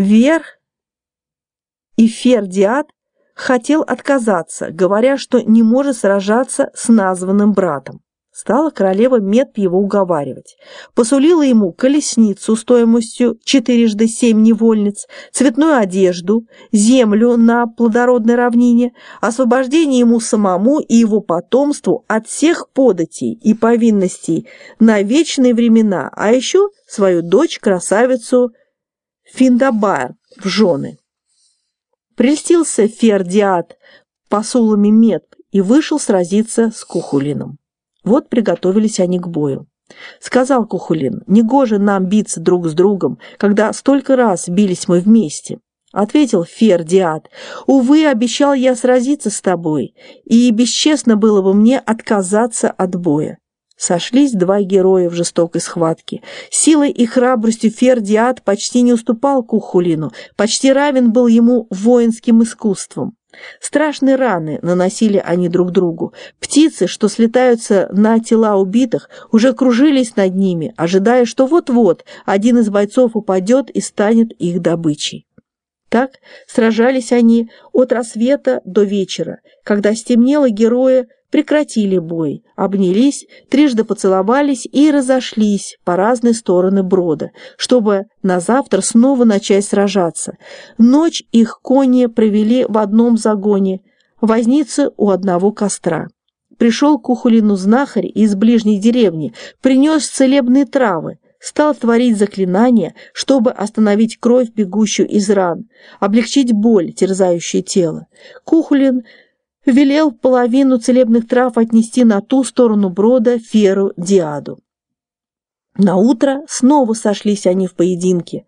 Вер и Фердиат хотел отказаться, говоря, что не может сражаться с названным братом. Стала королева Мед его уговаривать. Посулила ему колесницу стоимостью четырежды семь невольниц, цветную одежду, землю на плодородной равнине, освобождение ему самому и его потомству от всех податей и повинностей на вечные времена, а еще свою дочь-красавицу Финдабар в жены. Прельстился Фердиат посулами Мед и вышел сразиться с Кухулином. Вот приготовились они к бою. Сказал Кухулин, негоже нам биться друг с другом, когда столько раз бились мы вместе. Ответил Фердиат, увы, обещал я сразиться с тобой, и бесчестно было бы мне отказаться от боя. Сошлись два героя в жестокой схватке. Силой и храбростью Фердиат почти не уступал Кухулину, почти равен был ему воинским искусством. Страшные раны наносили они друг другу. Птицы, что слетаются на тела убитых, уже кружились над ними, ожидая, что вот-вот один из бойцов упадет и станет их добычей. Так сражались они от рассвета до вечера. Когда стемнело, герои прекратили бой, обнялись, трижды поцеловались и разошлись по разные стороны брода, чтобы на завтра снова начать сражаться. Ночь их кони провели в одном загоне, возницы у одного костра. Пришел к Ухулину знахарь из ближней деревни, принес целебные травы, стал творить заклинания, чтобы остановить кровь, бегущую из ран, облегчить боль, терзающую тело. Кухулин велел половину целебных трав отнести на ту сторону брода Феру Диаду. На утро снова сошлись они в поединке.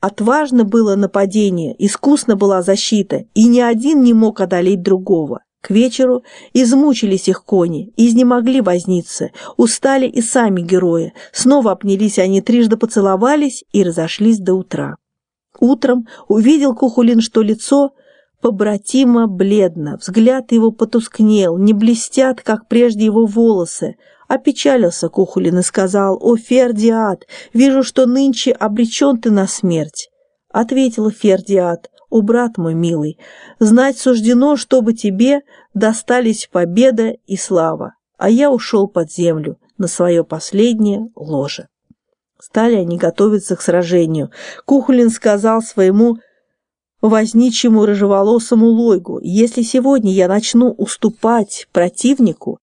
Отважно было нападение, искусно была защита, и ни один не мог одолеть другого. К вечеру измучились их кони, изнемогли возниться, устали и сами герои. Снова обнялись они, трижды поцеловались и разошлись до утра. Утром увидел Кухулин, что лицо побратимо бледно, взгляд его потускнел, не блестят, как прежде его волосы. Опечалился Кухулин и сказал, «О, Фердиат, вижу, что нынче обречен ты на смерть». Ответил Фердиат, «О, брат мой милый, знать суждено, чтобы тебе достались победа и слава, а я ушел под землю на свое последнее ложе». Стали они готовиться к сражению. Кухулин сказал своему возничему рыжеволосому Лойгу, если сегодня я начну уступать противнику,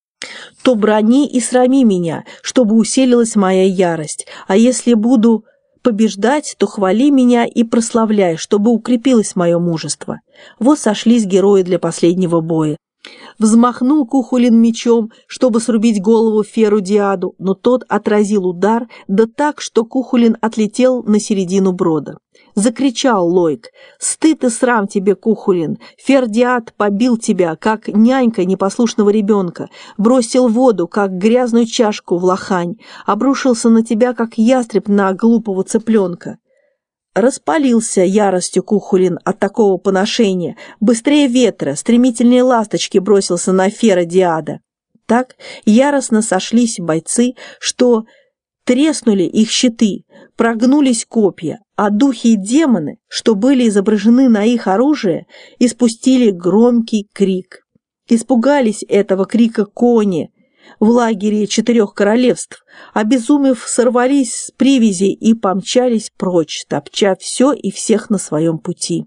то брони и срами меня, чтобы усилилась моя ярость, а если буду побеждать, то хвали меня и прославляй, чтобы укрепилось мое мужество. Вот сошлись герои для последнего боя. Взмахнул Кухулин мечом, чтобы срубить голову Феру Диаду, но тот отразил удар, да так, что Кухулин отлетел на середину брода. Закричал Лойк. «Стыд и срам тебе, Кухулин! Фердиат побил тебя, как нянька непослушного ребенка, бросил воду, как грязную чашку в лохань, обрушился на тебя, как ястреб на глупого цыпленка». Распалился яростью Кухулин от такого поношения. Быстрее ветра, стремительнее ласточки бросился на Фера Диада. Так яростно сошлись бойцы, что треснули их щиты, прогнулись копья, а духи и демоны, что были изображены на их оружие, испустили громкий крик. Испугались этого крика кони в лагере четырех королевств, обезумев, сорвались с привязей и помчались прочь, топча все и всех на своем пути.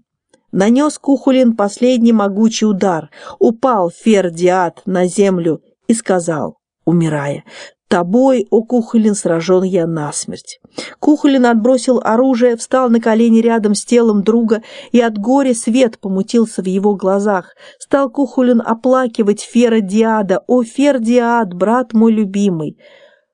Нанес Кухулин последний могучий удар, упал Фердиат на землю и сказал, умирая, Тобой, о Кухолин, сражен я насмерть. Кухолин отбросил оружие, встал на колени рядом с телом друга, и от горя свет помутился в его глазах. Стал Кухолин оплакивать Фера Диада. «О, Фер Диад, брат мой любимый!»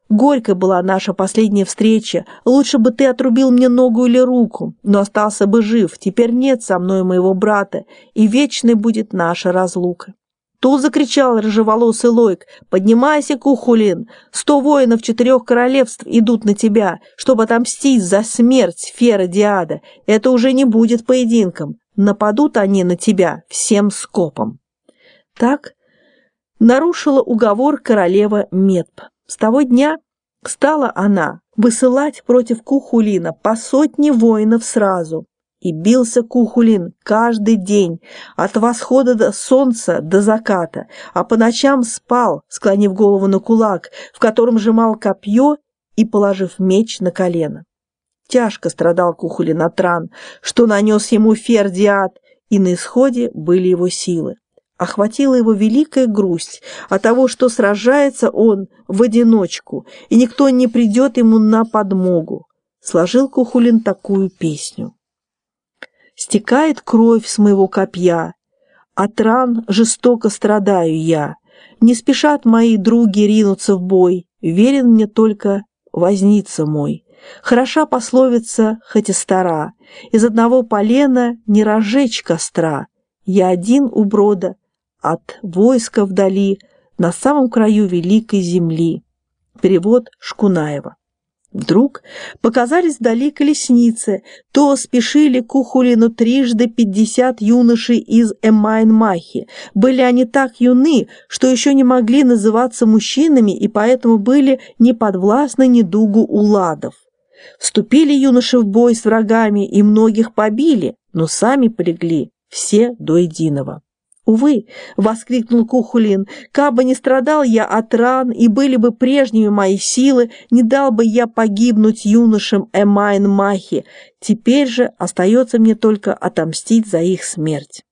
Горько была наша последняя встреча. Лучше бы ты отрубил мне ногу или руку, но остался бы жив. Теперь нет со мной моего брата, и вечной будет наша разлука. Тут закричал рыжеволосый Лойк. «Поднимайся, Кухулин! Сто воинов четырех королевств идут на тебя, чтобы отомстить за смерть Фера Диада. Это уже не будет поединком. Нападут они на тебя всем скопом». Так нарушила уговор королева Медп. С того дня стала она высылать против Кухулина по сотне воинов сразу, И бился Кухулин каждый день, от восхода до солнца до заката, а по ночам спал, склонив голову на кулак, в котором сжимал копье и положив меч на колено. Тяжко страдал Кухулин от ран, что нанес ему Фердиад, и на исходе были его силы. Охватила его великая грусть от того, что сражается он в одиночку, и никто не придет ему на подмогу. Сложил Кухулин такую песню. Стекает кровь с моего копья, от ран жестоко страдаю я. Не спешат мои други ринуться в бой, верен мне только возница мой. Хороша пословица, хоть и стара, из одного полена не разжечь костра. Я один у брода, от войска вдали, на самом краю великой земли. Перевод Шкунаева. Вдруг показались вдали колесницы, то спешили к Ухулину трижды пятьдесят юношей из Эмайн-Махи. Были они так юны, что еще не могли называться мужчинами и поэтому были не подвластны недугу уладов. Вступили юноши в бой с врагами и многих побили, но сами полегли все до единого. «Увы!» — воскликнул Кухулин. «Кабы не страдал я от ран, и были бы прежними мои силы, не дал бы я погибнуть юношам Эмайн-Махи. Теперь же остается мне только отомстить за их смерть».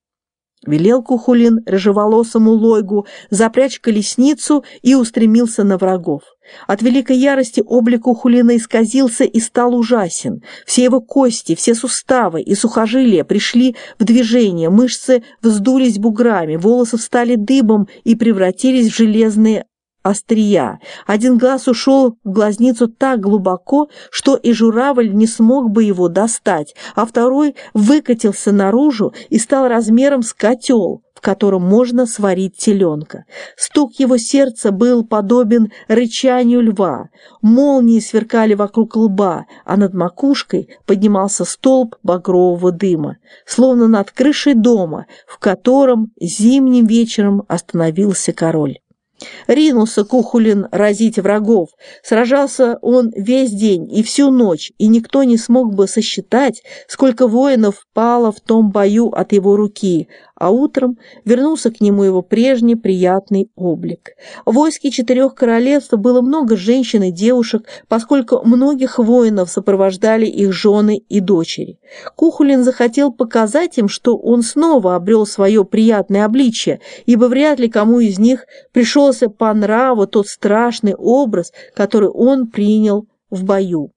Велел Кухулин рыжеволосому Лойгу запрячь колесницу и устремился на врагов. От великой ярости облик Кухулина исказился и стал ужасен. Все его кости, все суставы и сухожилия пришли в движение, мышцы вздулись буграми, волосы встали дыбом и превратились в железные острия. Один глаз ушел в глазницу так глубоко, что и журавль не смог бы его достать, а второй выкатился наружу и стал размером с котел, в котором можно сварить теленка. Стук его сердца был подобен рычанию льва. Молнии сверкали вокруг лба, а над макушкой поднимался столб багрового дыма, словно над крышей дома, в котором зимним вечером остановился король. Ринулся Кухулин разить врагов. Сражался он весь день и всю ночь, и никто не смог бы сосчитать, сколько воинов пало в том бою от его руки, а утром вернулся к нему его прежний приятный облик. В войске четырех королевств было много женщин и девушек, поскольку многих воинов сопровождали их жены и дочери. Кухулин захотел показать им, что он снова обрел свое приятное обличие, ибо вряд ли кому из них пришелся по нраву тот страшный образ, который он принял в бою.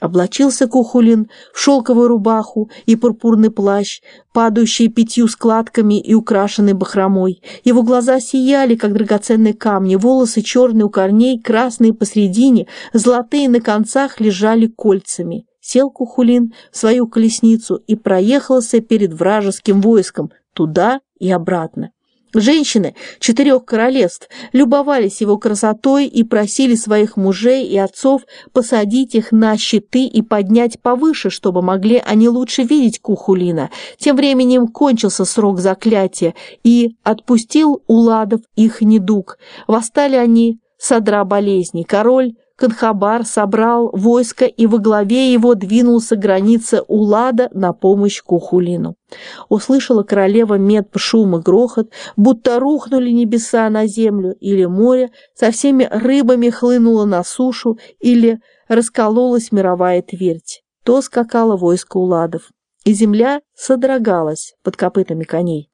Облачился Кухулин в шелковую рубаху и пурпурный плащ, падающий пятью складками и украшенный бахромой. Его глаза сияли, как драгоценные камни, волосы черные у корней, красные посредине, золотые на концах лежали кольцами. Сел Кухулин в свою колесницу и проехался перед вражеским войском туда и обратно. Женщины четырех королевств любовались его красотой и просили своих мужей и отцов посадить их на щиты и поднять повыше, чтобы могли они лучше видеть Кухулина. Тем временем кончился срок заклятия и отпустил Уладов их недуг. Восстали они содра болезни. Король Канхабар собрал войско и во главе его двинулся граница Улада на помощь Кухулину. Услышала королева Медп шум и грохот, будто рухнули небеса на землю, или море со всеми рыбами хлынуло на сушу, или раскололась мировая твердь. То скакало войско Уладов, и земля содрогалась под копытами коней.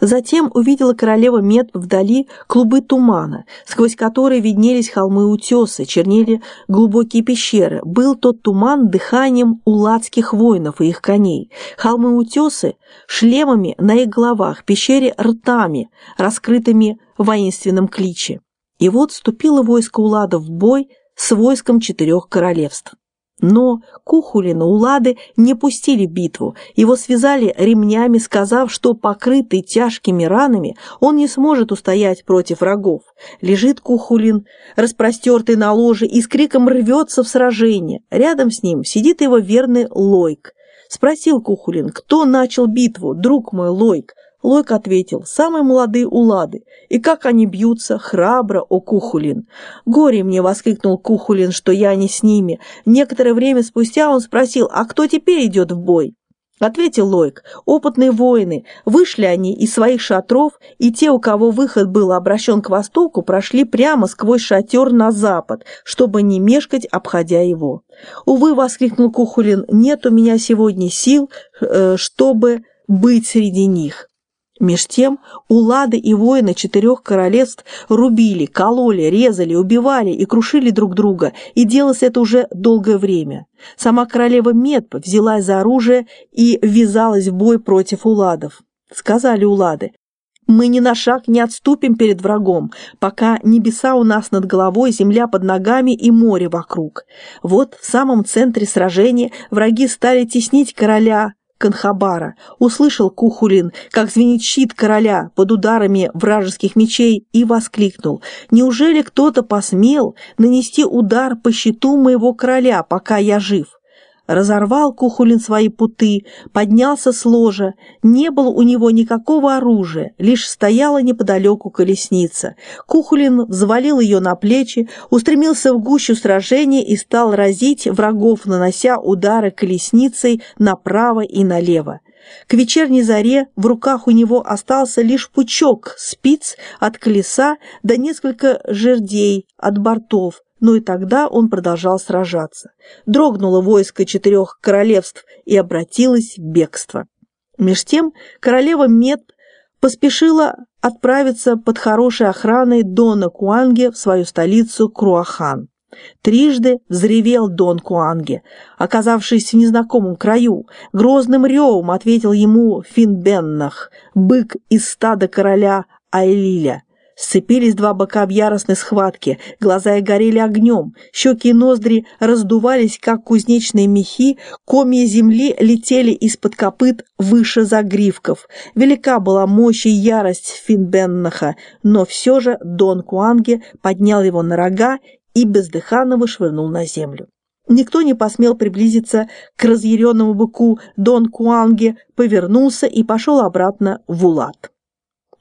Затем увидела королева Мед вдали клубы тумана, сквозь которые виднелись холмы утесы, чернели глубокие пещеры. Был тот туман дыханием уладских воинов и их коней. Холмы утесы шлемами на их головах, пещере ртами, раскрытыми в воинственном кличе. И вот вступило войско Уладов в бой с войском четырех королевств. Но Кухулина Улады не пустили битву, его связали ремнями, сказав, что, покрытый тяжкими ранами, он не сможет устоять против врагов. Лежит Кухулин, распростертый на ложе, и с криком рвется в сражение. Рядом с ним сидит его верный Лойк. Спросил Кухулин, кто начал битву, друг мой Лойк. Лойк ответил, самые молодые улады, и как они бьются, храбро, о Кухулин. Горе мне, воскликнул Кухулин, что я не с ними. Некоторое время спустя он спросил, а кто теперь идет в бой? Ответил Лойк. Опытные воины. Вышли они из своих шатров, и те, у кого выход был обращен к востоку, прошли прямо сквозь шатер на запад, чтобы не мешкать, обходя его. «Увы», — воскликнул Кухулин, — «нет у меня сегодня сил, э, чтобы быть среди них». Меж тем улады и воины четырех королевств рубили, кололи, резали, убивали и крушили друг друга, и делалось это уже долгое время. Сама королева Медпа взялась за оружие и ввязалась в бой против уладов. Сказали улады, мы ни на шаг не отступим перед врагом, пока небеса у нас над головой, земля под ногами и море вокруг. Вот в самом центре сражения враги стали теснить короля Канхабара, услышал Кухулин, как звенит щит короля под ударами вражеских мечей и воскликнул «Неужели кто-то посмел нанести удар по щиту моего короля, пока я жив?» Разорвал Кухулин свои путы, поднялся с ложа. Не было у него никакого оружия, лишь стояла неподалеку колесница. Кухулин взвалил ее на плечи, устремился в гущу сражения и стал разить врагов, нанося удары колесницей направо и налево. К вечерней заре в руках у него остался лишь пучок спиц от колеса да несколько жердей от бортов, но и тогда он продолжал сражаться. Дрогнуло войско четырех королевств и обратилось в бегство. Меж тем королева Мед поспешила отправиться под хорошей охраной Дона Куанге в свою столицу Круахан. Трижды взревел Дон Куанге, оказавшись в незнакомом краю. Грозным ревом ответил ему Финбеннах, бык из стада короля Айлиля. Сцепились два бока в яростной схватке, глаза и горели огнем, щеки и ноздри раздувались, как кузнечные мехи, комья земли летели из-под копыт выше загривков. Велика была мощь и ярость Финбеннаха, но все же Дон Куанге поднял его на рога и бездыханно швырнул на землю. Никто не посмел приблизиться к разъяренному быку, Дон Куанге повернулся и пошел обратно в Улат.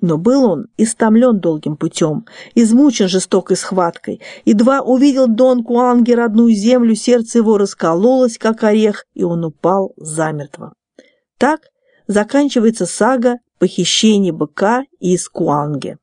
Но был он истомлен долгим путем, измучен жестокой схваткой. Едва увидел Дон Куанге родную землю, сердце его раскололось, как орех, и он упал замертво. Так заканчивается сага похищения быка из Куанге.